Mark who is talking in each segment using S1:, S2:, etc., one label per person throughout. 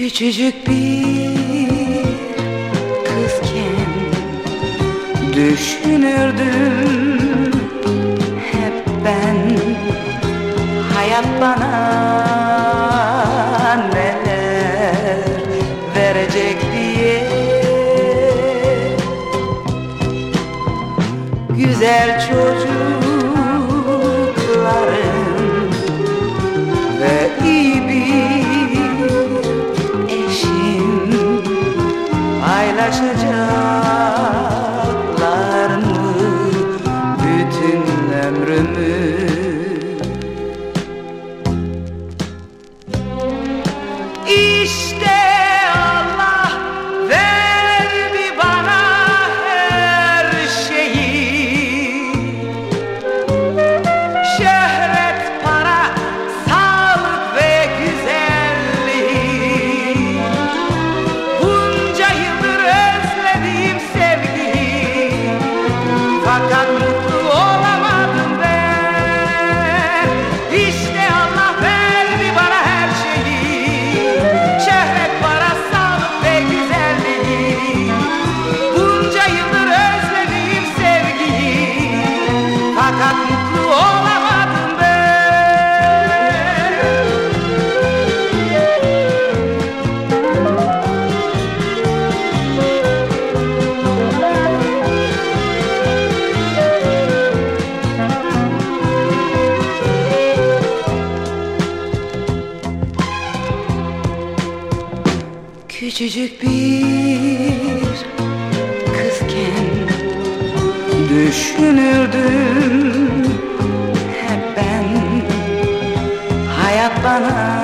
S1: Küçücük bir kızken Düşünürdüm hep ben Hayat bana neler verecek diye. Güzel çocukların Küçücük bir kızken Düşünürdüm bana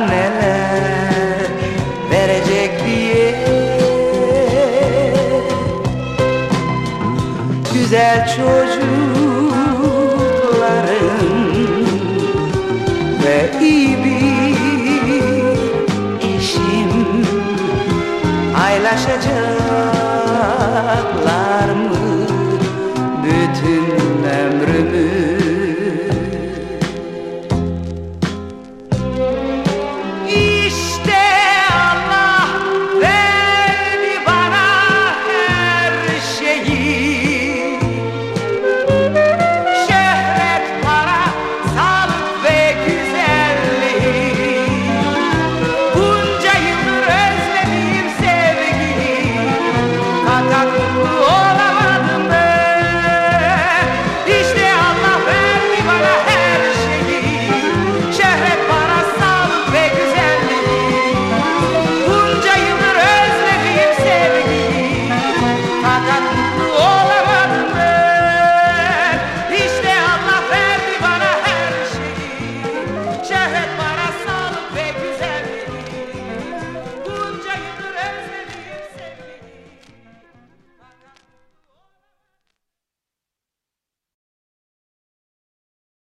S1: neler verecek diye. Güzel çocukların ve iyi bir işim paylaşacaklar mı? Bütün ömrü